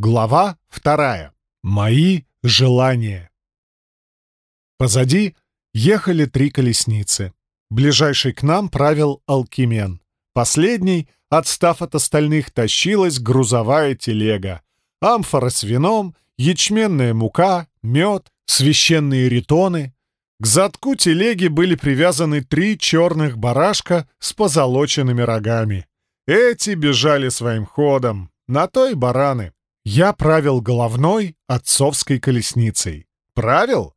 Глава вторая. Мои желания. Позади ехали три колесницы. Ближайший к нам правил Алкимен. Последний, отстав от остальных, тащилась грузовая телега. Амфора с вином, ячменная мука, мед, священные ритоны. К задку телеги были привязаны три черных барашка с позолоченными рогами. Эти бежали своим ходом, на той бараны. Я правил головной отцовской колесницей. Правил?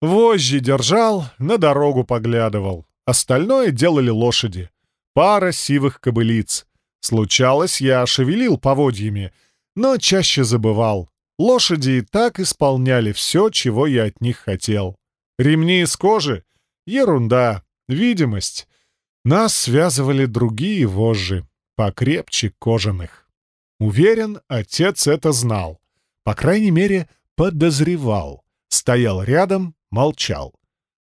Вожжи держал, на дорогу поглядывал. Остальное делали лошади. Пара сивых кобылиц. Случалось, я шевелил поводьями, но чаще забывал. Лошади и так исполняли все, чего я от них хотел. Ремни из кожи — ерунда, видимость. Нас связывали другие вожжи, покрепче кожаных. Уверен, отец это знал. По крайней мере, подозревал. Стоял рядом, молчал.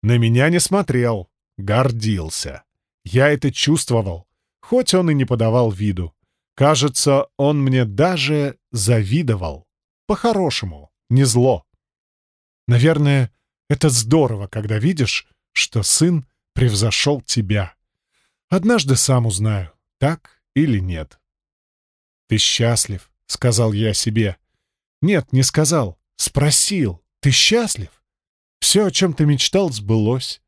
На меня не смотрел, гордился. Я это чувствовал, хоть он и не подавал виду. Кажется, он мне даже завидовал. По-хорошему, не зло. Наверное, это здорово, когда видишь, что сын превзошел тебя. Однажды сам узнаю, так или нет. «Ты счастлив», — сказал я себе. «Нет, не сказал. Спросил. Ты счастлив?» Все, о чем ты мечтал, сбылось.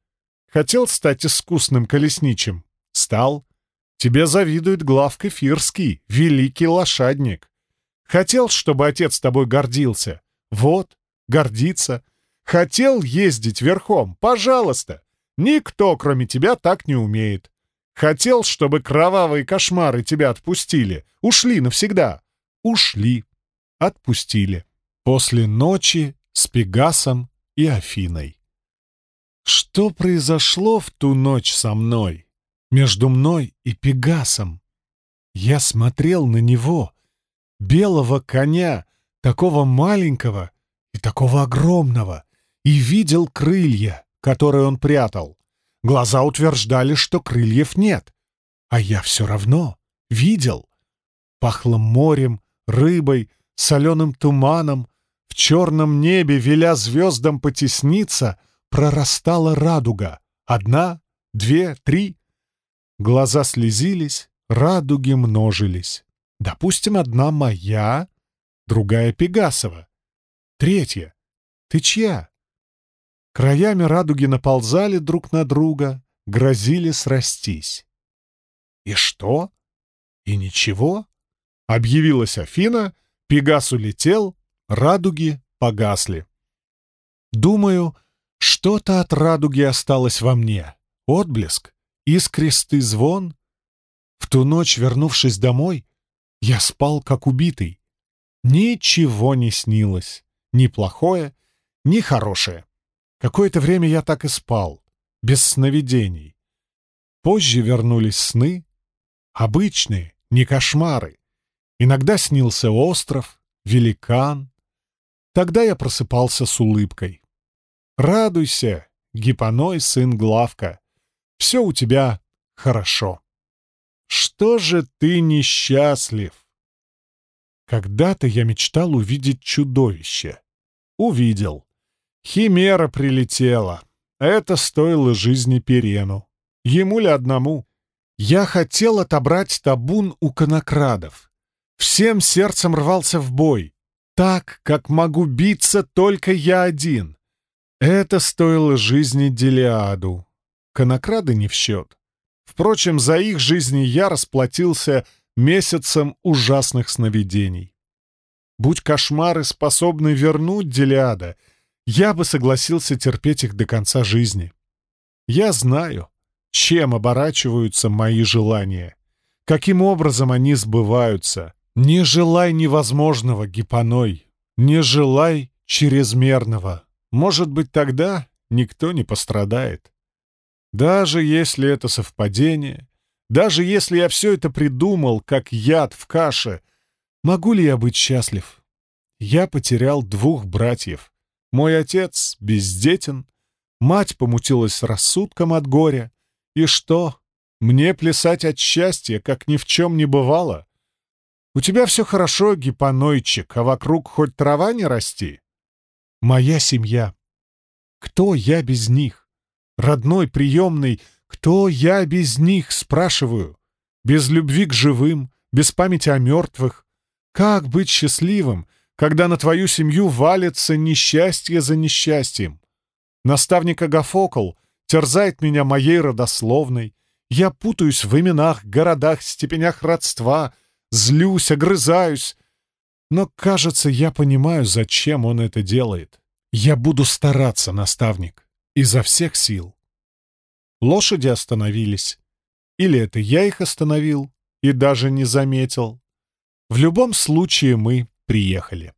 Хотел стать искусным колесничим? Стал. Тебе завидует главка Фирский, великий лошадник. Хотел, чтобы отец тобой гордился? Вот, гордится. Хотел ездить верхом? Пожалуйста. Никто, кроме тебя, так не умеет. Хотел, чтобы кровавые кошмары тебя отпустили. Ушли навсегда. Ушли. Отпустили. После ночи с Пегасом и Афиной. Что произошло в ту ночь со мной? Между мной и Пегасом. Я смотрел на него, белого коня, такого маленького и такого огромного, и видел крылья, которые он прятал. Глаза утверждали, что крыльев нет. А я все равно видел. Пахло морем, рыбой, соленым туманом. В черном небе, веля звездам потесниться, прорастала радуга. Одна, две, три. Глаза слезились, радуги множились. Допустим, одна моя, другая Пегасова. Третья. Ты чья? Краями радуги наползали друг на друга, грозили срастись. «И что?» «И ничего?» Объявилась Афина, Пегас улетел, радуги погасли. Думаю, что-то от радуги осталось во мне. Отблеск, искристый звон. В ту ночь, вернувшись домой, я спал как убитый. Ничего не снилось, ни плохое, ни хорошее. Какое-то время я так и спал, без сновидений. Позже вернулись сны, обычные, не кошмары. Иногда снился остров, великан. Тогда я просыпался с улыбкой. «Радуйся, гипоной сын Главка, все у тебя хорошо». «Что же ты несчастлив?» Когда-то я мечтал увидеть чудовище. Увидел. Химера прилетела. Это стоило жизни Перену. Ему ли одному? Я хотел отобрать табун у конокрадов. Всем сердцем рвался в бой. Так, как могу биться только я один. Это стоило жизни Делиаду. Конокрады не в счет. Впрочем, за их жизни я расплатился месяцем ужасных сновидений. Будь кошмары способны вернуть Делиада — я бы согласился терпеть их до конца жизни. Я знаю, чем оборачиваются мои желания, каким образом они сбываются. Не желай невозможного, гипоной, не желай чрезмерного. Может быть, тогда никто не пострадает. Даже если это совпадение, даже если я все это придумал, как яд в каше, могу ли я быть счастлив? Я потерял двух братьев — мой отец бездетен, мать помутилась рассудком от горя. И что? Мне плясать от счастья, как ни в чем не бывало? У тебя все хорошо, гипонойчик, а вокруг хоть трава не расти. Моя семья. Кто я без них? Родной, приемный, кто я без них, спрашиваю? Без любви к живым, без памяти о мертвых. Как быть счастливым, когда на твою семью валится несчастье за несчастьем? Наставник Агафокл терзает меня моей родословной. Я путаюсь в именах, городах, степенях родства, злюсь, огрызаюсь. Но, кажется, я понимаю, зачем он это делает. Я буду стараться, наставник, изо всех сил. Лошади остановились. Или это я их остановил и даже не заметил. В любом случае мы приехали.